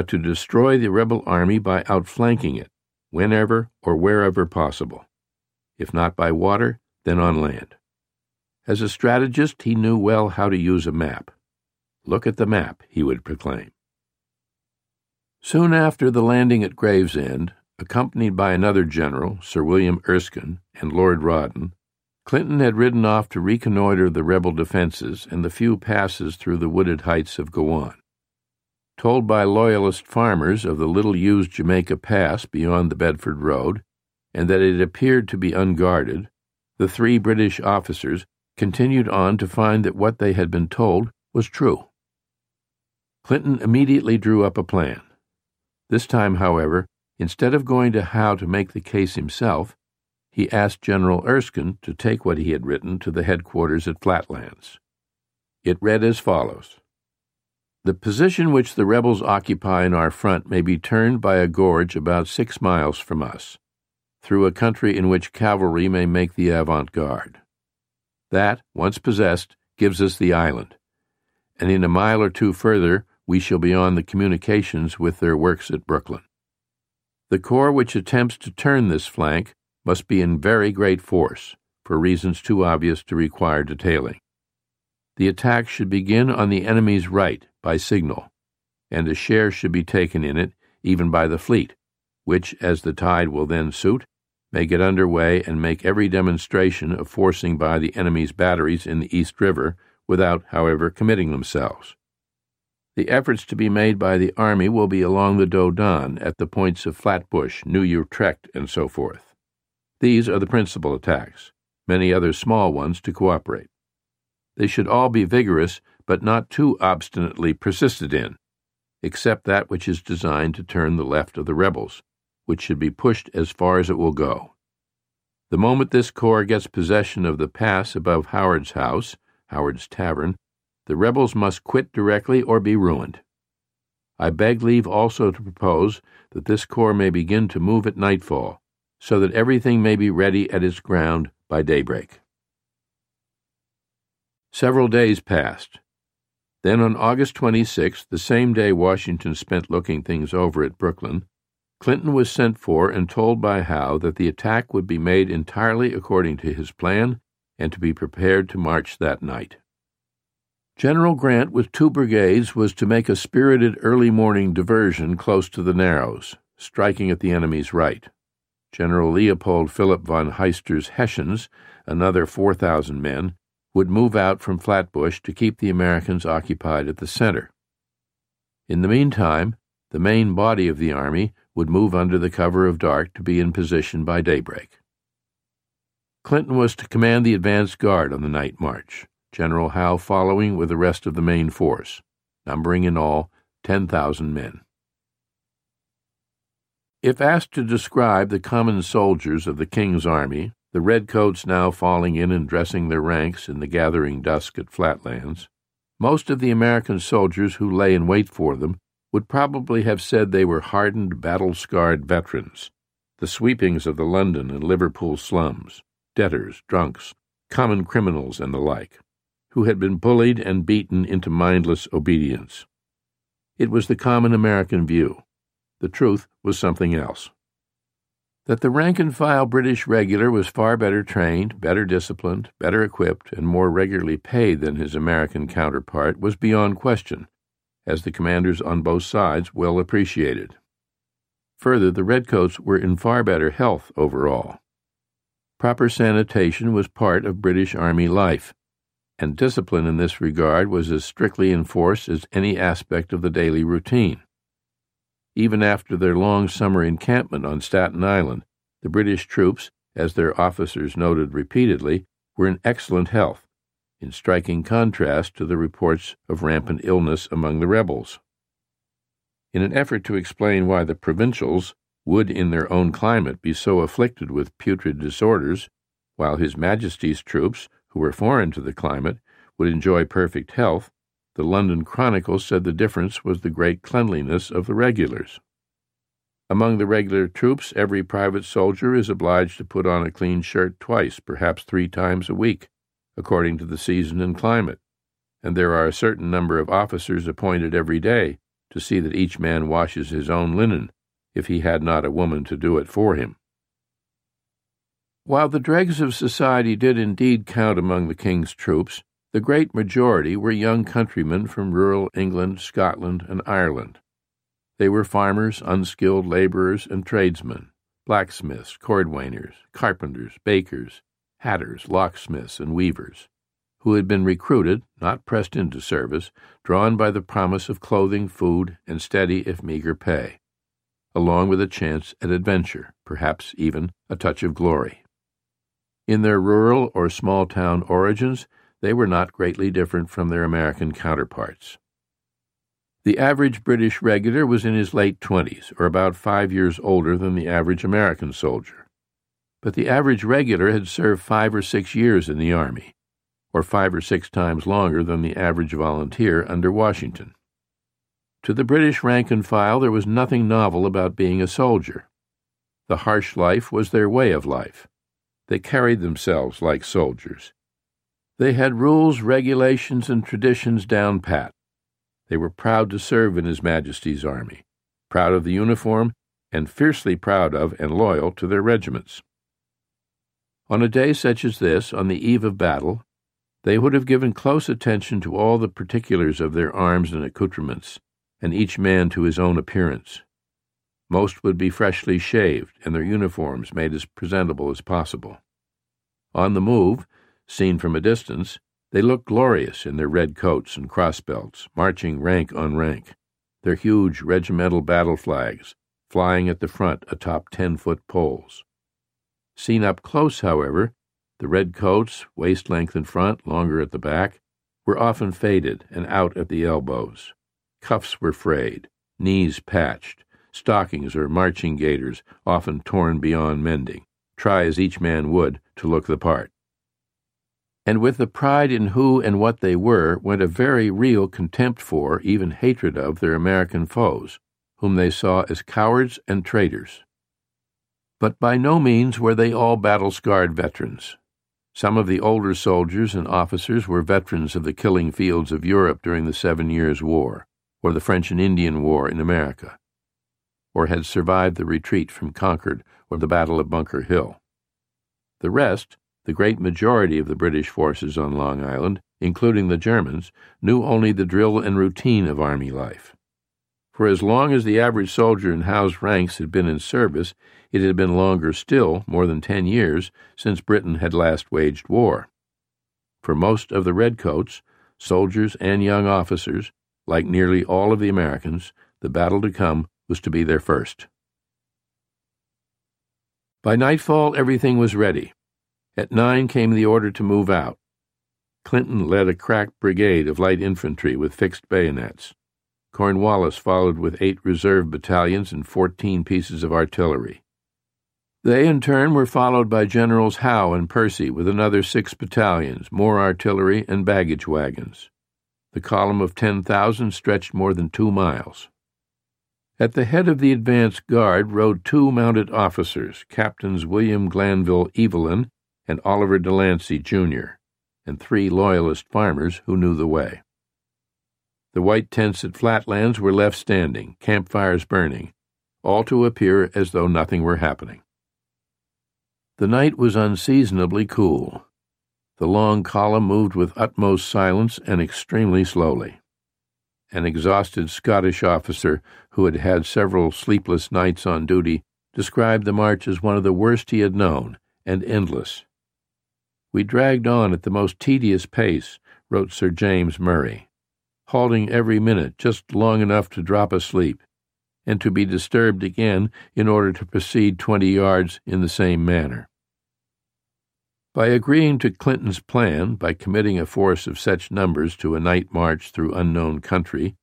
but to destroy the rebel army by outflanking it, whenever or wherever possible. If not by water, then on land. As a strategist, he knew well how to use a map. Look at the map, he would proclaim. Soon after the landing at Gravesend, accompanied by another general, Sir William Erskine, and Lord Rawdon, Clinton had ridden off to reconnoiter the rebel defenses and the few passes through the wooded heights of Guan. Told by Loyalist farmers of the little used Jamaica Pass beyond the Bedford Road, and that it appeared to be unguarded, the three British officers continued on to find that what they had been told was true. Clinton immediately drew up a plan. This time, however, instead of going to Howe to make the case himself, he asked General Erskine to take what he had written to the headquarters at Flatlands. It read as follows The position which the rebels occupy in our front may be turned by a gorge about six miles from us, through a country in which cavalry may make the avant garde. That, once possessed, gives us the island, and in a mile or two further we shall be on the communications with their works at Brooklyn. The corps which attempts to turn this flank must be in very great force, for reasons too obvious to require detailing. The attack should begin on the enemy's right by signal, and a share should be taken in it even by the fleet, which, as the tide will then suit, may get under way and make every demonstration of forcing by the enemy's batteries in the East River without, however, committing themselves. The efforts to be made by the Army will be along the Dodan at the points of Flatbush, New Utrecht, and so forth. These are the principal attacks, many other small ones to cooperate. They should all be vigorous, but not too obstinately persisted in, except that which is designed to turn the left of the rebels, which should be pushed as far as it will go. The moment this corps gets possession of the pass above Howard's house, Howard's Tavern, the rebels must quit directly or be ruined. I beg leave also to propose that this corps may begin to move at nightfall, so that everything may be ready at its ground by daybreak. Several days passed. Then on August 26, the same day Washington spent looking things over at Brooklyn, Clinton was sent for and told by Howe that the attack would be made entirely according to his plan and to be prepared to march that night. General Grant, with two brigades, was to make a spirited early morning diversion close to the Narrows, striking at the enemy's right. General Leopold Philip von Heister's Hessians, another 4,000 men, would move out from Flatbush to keep the Americans occupied at the center. In the meantime, the main body of the army would move under the cover of dark to be in position by daybreak. Clinton was to command the advance guard on the night march, General Howe following with the rest of the main force, numbering in all 10,000 men. If asked to describe the common soldiers of the King's army, the redcoats now falling in and dressing their ranks in the gathering dusk at Flatlands, most of the American soldiers who lay in wait for them would probably have said they were hardened, battle scarred veterans, the sweepings of the London and Liverpool slums, debtors, drunks, common criminals, and the like, who had been bullied and beaten into mindless obedience. It was the common American view. The truth was something else. That the rank and file British regular was far better trained, better disciplined, better equipped, and more regularly paid than his American counterpart was beyond question, as the commanders on both sides well appreciated. Further, the Redcoats were in far better health overall. Proper sanitation was part of British Army life, and discipline in this regard was as strictly enforced as any aspect of the daily routine. Even after their long summer encampment on Staten Island, the British troops, as their officers noted repeatedly, were in excellent health in striking contrast to the reports of rampant illness among the rebels. In an effort to explain why the provincials would in their own climate be so afflicted with putrid disorders, while His Majesty's troops, who were foreign to the climate, would enjoy perfect health, the London Chronicle said the difference was the great cleanliness of the regulars. Among the regular troops, every private soldier is obliged to put on a clean shirt twice, perhaps three times a week, according to the season and climate, and there are a certain number of officers appointed every day to see that each man washes his own linen, if he had not a woman to do it for him. While the dregs of society did indeed count among the king's troops, the great majority were young countrymen from rural England, Scotland, and Ireland. They were farmers, unskilled laborers, and tradesmen, blacksmiths, cordwainers, carpenters, bakers, hatters, locksmiths, and weavers, who had been recruited, not pressed into service, drawn by the promise of clothing, food, and steady if meager pay, along with a chance at adventure, perhaps even a touch of glory. In their rural or small town origins, they were not greatly different from their American counterparts. The average British regular was in his late twenties, or about five years older than the average American soldier but the average regular had served five or six years in the Army, or five or six times longer than the average volunteer under Washington. To the British rank and file, there was nothing novel about being a soldier. The harsh life was their way of life. They carried themselves like soldiers. They had rules, regulations, and traditions down pat. They were proud to serve in His Majesty's Army, proud of the uniform, and fiercely proud of and loyal to their regiments. On a day such as this, on the eve of battle, they would have given close attention to all the particulars of their arms and accoutrements, and each man to his own appearance. Most would be freshly shaved, and their uniforms made as presentable as possible. On the move, seen from a distance, they looked glorious in their red coats and crossbelts, marching rank on rank, their huge regimental battle flags flying at the front atop ten foot poles. Seen up close, however, the red coats, waist length in front, longer at the back, were often faded and out at the elbows. Cuffs were frayed, knees patched, stockings or marching gaiters often torn beyond mending, try as each man would to look the part. And with the pride in who and what they were went a very real contempt for, even hatred of, their American foes, whom they saw as cowards and traitors. But by no means were they all battle scarred veterans. Some of the older soldiers and officers were veterans of the killing fields of Europe during the Seven Years' War, or the French and Indian War in America, or had survived the retreat from Concord or the Battle of Bunker Hill. The rest, the great majority of the British forces on Long Island, including the Germans, knew only the drill and routine of Army life. For as long as the average soldier in Howe's ranks had been in service, it had been longer still, more than ten years, since Britain had last waged war. For most of the Redcoats, soldiers and young officers, like nearly all of the Americans, the battle to come was to be their first. By nightfall, everything was ready. At nine came the order to move out. Clinton led a crack brigade of light infantry with fixed bayonets. Cornwallis followed with eight reserve battalions and fourteen pieces of artillery. They, in turn, were followed by Generals Howe and Percy with another six battalions, more artillery, and baggage wagons. The column of 10,000 stretched more than two miles. At the head of the advance guard rode two mounted officers, Captains William Glanville Evelyn and Oliver Delancey, Jr., and three Loyalist farmers who knew the way. The white tents at Flatlands were left standing, campfires burning, all to appear as though nothing were happening. The night was unseasonably cool. The long column moved with utmost silence and extremely slowly. An exhausted Scottish officer, who had had several sleepless nights on duty, described the march as one of the worst he had known, and endless. We dragged on at the most tedious pace, wrote Sir James Murray, halting every minute just long enough to drop asleep, and to be disturbed again in order to proceed twenty yards in the same manner. By agreeing to Clinton's plan, by committing a force of such numbers to a night march through unknown country,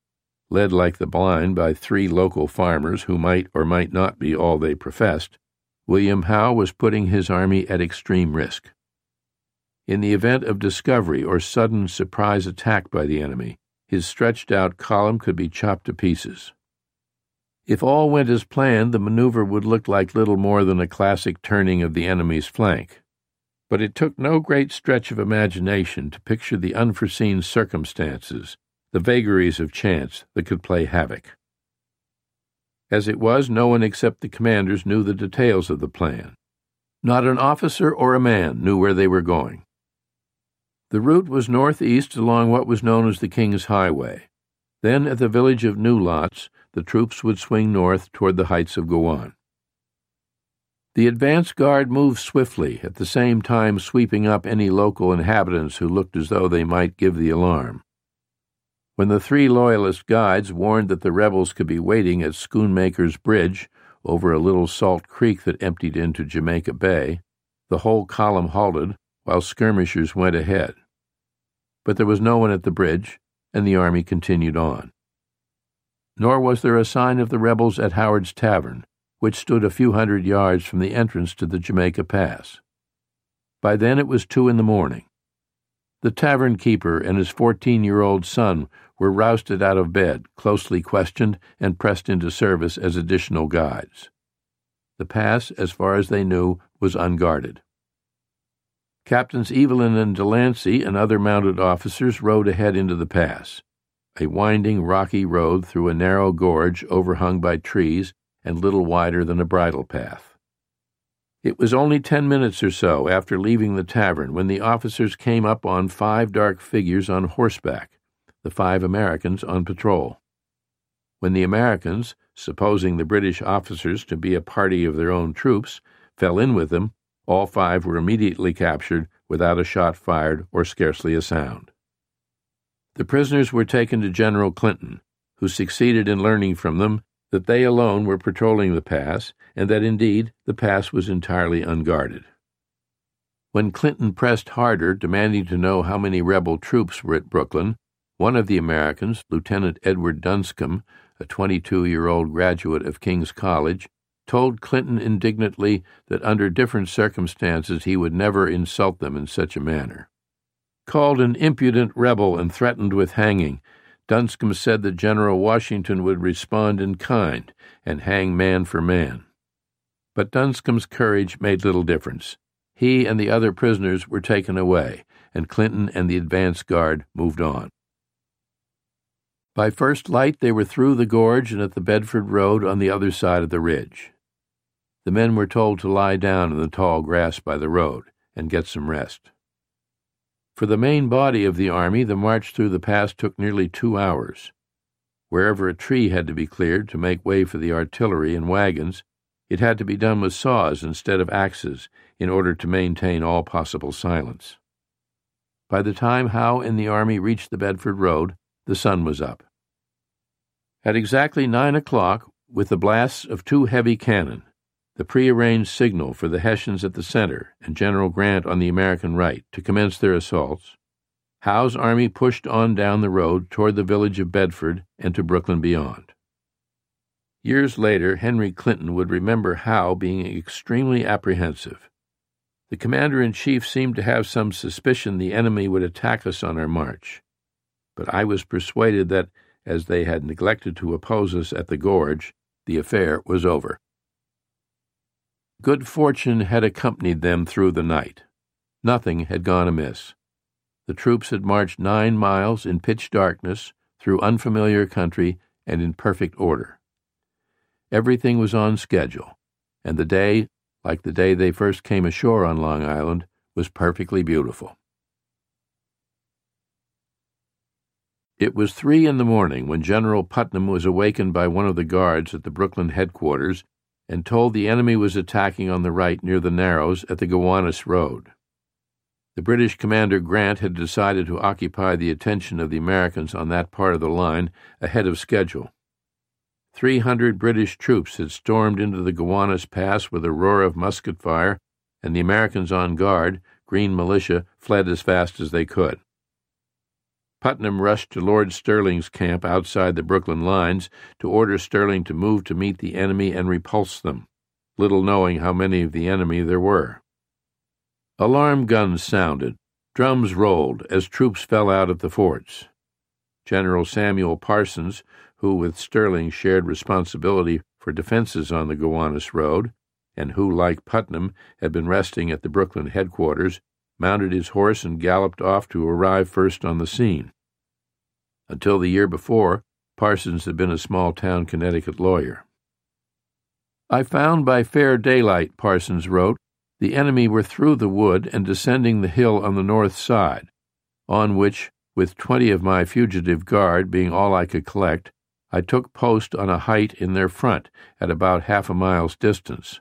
led like the blind by three local farmers who might or might not be all they professed, William Howe was putting his army at extreme risk. In the event of discovery or sudden surprise attack by the enemy, his stretched out column could be chopped to pieces. If all went as planned, the maneuver would look like little more than a classic turning of the enemy's flank but it took no great stretch of imagination to picture the unforeseen circumstances, the vagaries of chance that could play havoc. As it was, no one except the commanders knew the details of the plan. Not an officer or a man knew where they were going. The route was northeast along what was known as the King's Highway. Then, at the village of New Lots, the troops would swing north toward the heights of Guan. The advance guard moved swiftly, at the same time sweeping up any local inhabitants who looked as though they might give the alarm. When the three Loyalist guides warned that the rebels could be waiting at Schoonmaker's Bridge over a little salt creek that emptied into Jamaica Bay, the whole column halted while skirmishers went ahead. But there was no one at the bridge, and the army continued on. Nor was there a sign of the rebels at Howard's Tavern, which stood a few hundred yards from the entrance to the Jamaica Pass. By then it was two in the morning. The tavern keeper and his fourteen year old son were rousted out of bed, closely questioned, and pressed into service as additional guides. The pass, as far as they knew, was unguarded. Captains Evelyn and Delancey and other mounted officers rode ahead into the pass, a winding, rocky road through a narrow gorge overhung by trees and little wider than a bridle path. It was only ten minutes or so after leaving the tavern when the officers came up on five dark figures on horseback, the five Americans on patrol. When the Americans, supposing the British officers to be a party of their own troops, fell in with them, all five were immediately captured without a shot fired or scarcely a sound. The prisoners were taken to General Clinton, who succeeded in learning from them that they alone were patrolling the pass, and that indeed the pass was entirely unguarded. When Clinton pressed harder, demanding to know how many rebel troops were at Brooklyn, one of the Americans, Lieutenant Edward Dunscombe, a 22 year old graduate of King's College, told Clinton indignantly that under different circumstances he would never insult them in such a manner. Called an impudent rebel and threatened with hanging, Dunscombe said that General Washington would respond in kind and hang man for man. But Dunscombe's courage made little difference. He and the other prisoners were taken away, and Clinton and the advance guard moved on. By first light, they were through the gorge and at the Bedford Road on the other side of the ridge. The men were told to lie down in the tall grass by the road and get some rest. For the main body of the army, the march through the pass took nearly two hours. Wherever a tree had to be cleared to make way for the artillery and wagons, it had to be done with saws instead of axes in order to maintain all possible silence. By the time Howe and the army reached the Bedford Road, the sun was up. At exactly nine o'clock, with the blasts of two heavy cannon, the prearranged signal for the Hessians at the center and General Grant on the American right to commence their assaults, Howe's army pushed on down the road toward the village of Bedford and to Brooklyn beyond. Years later, Henry Clinton would remember Howe being extremely apprehensive. The commander in chief seemed to have some suspicion the enemy would attack us on our march, but I was persuaded that, as they had neglected to oppose us at the gorge, the affair was over. Good fortune had accompanied them through the night. Nothing had gone amiss. The troops had marched nine miles in pitch darkness, through unfamiliar country, and in perfect order. Everything was on schedule, and the day, like the day they first came ashore on Long Island, was perfectly beautiful. It was three in the morning when General Putnam was awakened by one of the guards at the Brooklyn headquarters and told the enemy was attacking on the right near the Narrows at the Gowanus Road. The British commander Grant had decided to occupy the attention of the Americans on that part of the line ahead of schedule. Three hundred British troops had stormed into the Gowanus Pass with a roar of musket fire, and the Americans on guard, Green militia, fled as fast as they could. Putnam rushed to Lord Stirling's camp outside the Brooklyn lines to order Stirling to move to meet the enemy and repulse them, little knowing how many of the enemy there were. Alarm guns sounded, drums rolled as troops fell out of the forts. General Samuel Parsons, who with Stirling shared responsibility for defenses on the Gowanus Road, and who, like Putnam, had been resting at the Brooklyn headquarters, mounted his horse and galloped off to arrive first on the scene. Until the year before, Parsons had been a small town Connecticut lawyer. I found by fair daylight, Parsons wrote, the enemy were through the wood and descending the hill on the north side, on which, with twenty of my fugitive guard being all I could collect, I took post on a height in their front at about half a mile's distance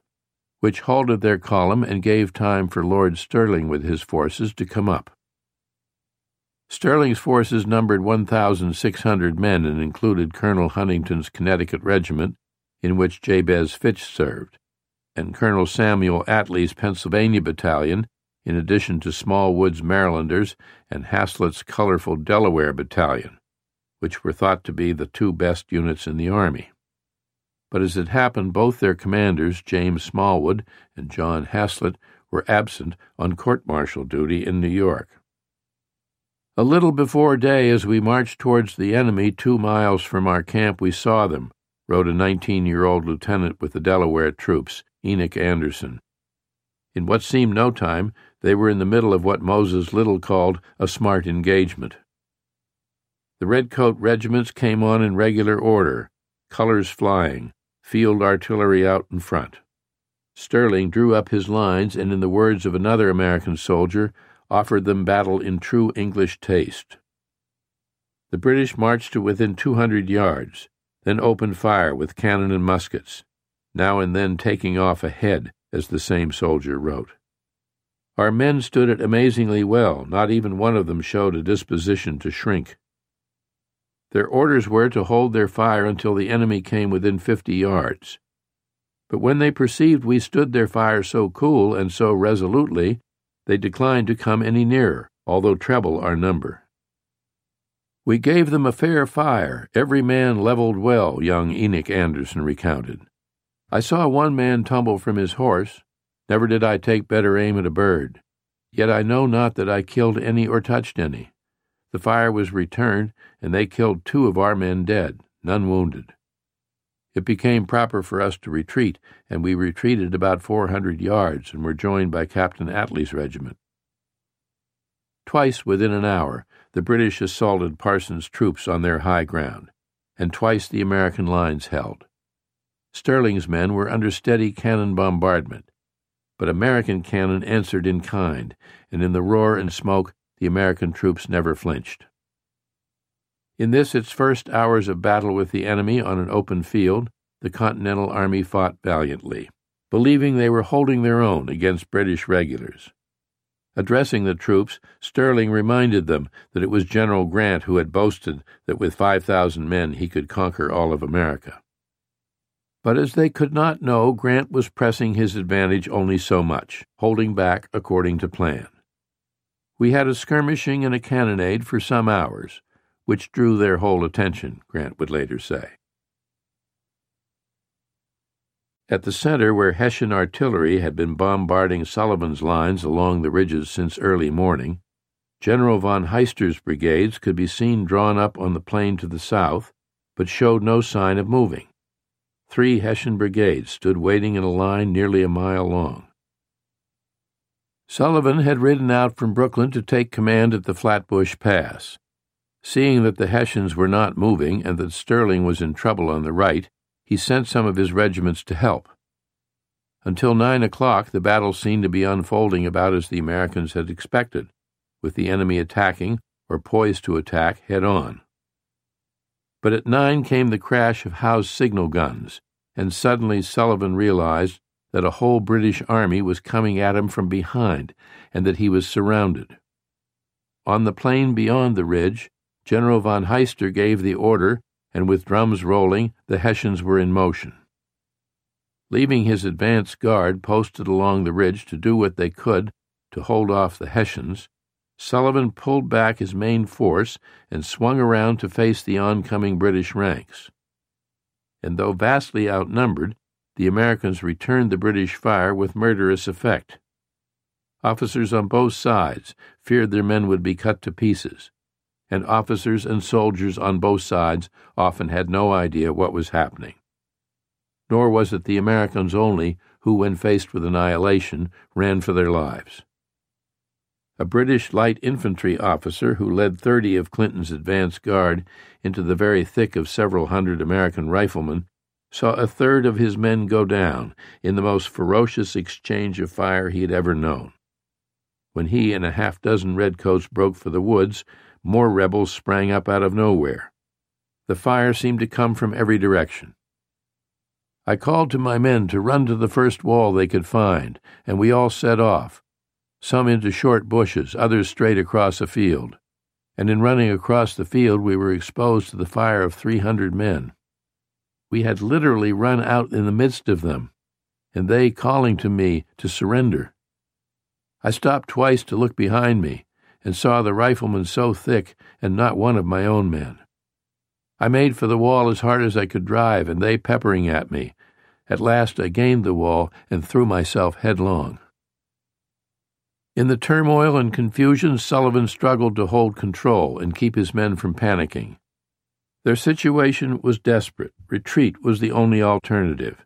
which halted their column and gave time for Lord Stirling with his forces to come up. Stirling's forces numbered 1,600 men and included Colonel Huntington's Connecticut Regiment, in which Jabez Fitch served, and Colonel Samuel Atlee's Pennsylvania Battalion, in addition to Smallwood's Marylanders and Haslet's colorful Delaware Battalion, which were thought to be the two best units in the Army but as it happened, both their commanders, James Smallwood and John Haslet, were absent on court martial duty in New York. A little before day, as we marched towards the enemy two miles from our camp, we saw them, wrote a 19 year old lieutenant with the Delaware troops, Enoch Anderson. In what seemed no time, they were in the middle of what Moses Little called a smart engagement. The redcoat regiments came on in regular order, colors flying, field artillery out in front. Stirling drew up his lines and, in the words of another American soldier, offered them battle in true English taste. The British marched to within 200 yards, then opened fire with cannon and muskets, now and then taking off a head, as the same soldier wrote. Our men stood it amazingly well, not even one of them showed a disposition to shrink. Their orders were to hold their fire until the enemy came within fifty yards. But when they perceived we stood their fire so cool and so resolutely, they declined to come any nearer, although treble our number. We gave them a fair fire, every man leveled well, young Enoch Anderson recounted. I saw one man tumble from his horse. Never did I take better aim at a bird. Yet I know not that I killed any or touched any. The fire was returned, and they killed two of our men dead, none wounded. It became proper for us to retreat, and we retreated about four hundred yards and were joined by Captain Atlee's regiment. Twice within an hour, the British assaulted Parsons' troops on their high ground, and twice the American lines held. Stirling's men were under steady cannon bombardment, but American cannon answered in kind, and in the roar and smoke the American troops never flinched. In this, its first hours of battle with the enemy on an open field, the Continental Army fought valiantly, believing they were holding their own against British regulars. Addressing the troops, Stirling reminded them that it was General Grant who had boasted that with 5,000 men he could conquer all of America. But as they could not know, Grant was pressing his advantage only so much, holding back according to plan. We had a skirmishing and a cannonade for some hours, which drew their whole attention, Grant would later say. At the center, where Hessian artillery had been bombarding Sullivan's lines along the ridges since early morning, General von Heister's brigades could be seen drawn up on the plain to the south, but showed no sign of moving. Three Hessian brigades stood waiting in a line nearly a mile long. Sullivan had ridden out from Brooklyn to take command at the Flatbush Pass. Seeing that the Hessians were not moving and that Stirling was in trouble on the right, he sent some of his regiments to help. Until nine o'clock, the battle seemed to be unfolding about as the Americans had expected, with the enemy attacking, or poised to attack, head on. But at nine came the crash of Howe's signal guns, and suddenly Sullivan realized that a whole British army was coming at him from behind, and that he was surrounded. On the plain beyond the ridge, General von Heister gave the order and with drums rolling, the Hessians were in motion. Leaving his advance guard posted along the ridge to do what they could to hold off the Hessians, Sullivan pulled back his main force and swung around to face the oncoming British ranks. And though vastly outnumbered, the Americans returned the British fire with murderous effect. Officers on both sides feared their men would be cut to pieces, and officers and soldiers on both sides often had no idea what was happening. Nor was it the Americans only who, when faced with annihilation, ran for their lives. A British light infantry officer who led 30 of Clinton's advance guard into the very thick of several hundred American riflemen saw a third of his men go down in the most ferocious exchange of fire he had ever known. When he and a half dozen redcoats broke for the woods, more rebels sprang up out of nowhere. The fire seemed to come from every direction. I called to my men to run to the first wall they could find, and we all set off, some into short bushes, others straight across a field. And in running across the field, we were exposed to the fire of 300 men. We had literally run out in the midst of them, and they calling to me to surrender. I stopped twice to look behind me, and saw the riflemen so thick and not one of my own men. I made for the wall as hard as I could drive, and they peppering at me. At last I gained the wall and threw myself headlong. In the turmoil and confusion, Sullivan struggled to hold control and keep his men from panicking. Their situation was desperate. Retreat was the only alternative.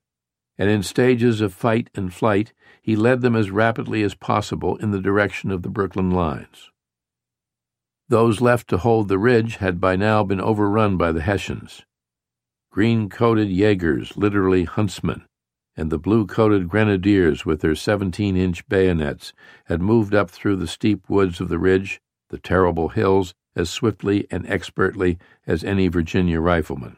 And in stages of fight and flight, he led them as rapidly as possible in the direction of the Brooklyn lines. Those left to hold the ridge had by now been overrun by the Hessians. Green coated Jaegers, literally huntsmen, and the blue coated grenadiers with their 17 inch bayonets had moved up through the steep woods of the ridge, the terrible hills, as swiftly and expertly as any Virginia rifleman.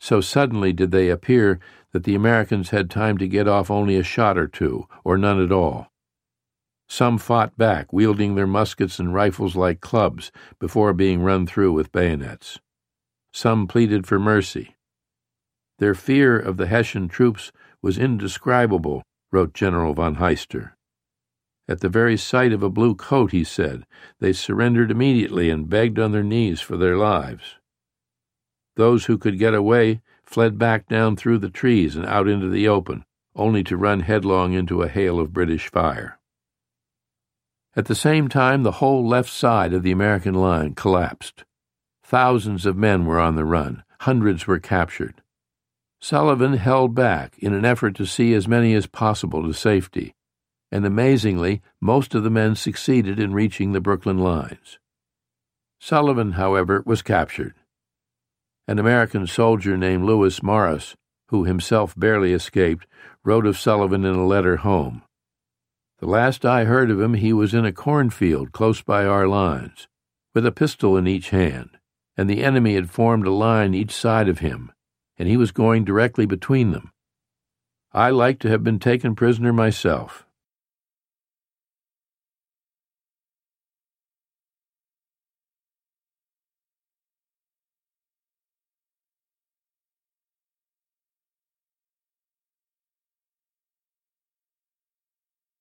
So suddenly did they appear that the Americans had time to get off only a shot or two, or none at all. Some fought back, wielding their muskets and rifles like clubs, before being run through with bayonets. Some pleaded for mercy. Their fear of the Hessian troops was indescribable, wrote General von Heister. At the very sight of a blue coat, he said, they surrendered immediately and begged on their knees for their lives. Those who could get away fled back down through the trees and out into the open, only to run headlong into a hail of British fire. At the same time, the whole left side of the American line collapsed. Thousands of men were on the run, hundreds were captured. Sullivan held back in an effort to see as many as possible to safety, and amazingly, most of the men succeeded in reaching the Brooklyn lines. Sullivan, however, was captured. An American soldier named Lewis Morris, who himself barely escaped, wrote of Sullivan in a letter home. The last I heard of him, he was in a cornfield close by our lines, with a pistol in each hand, and the enemy had formed a line each side of him, and he was going directly between them. I like to have been taken prisoner myself,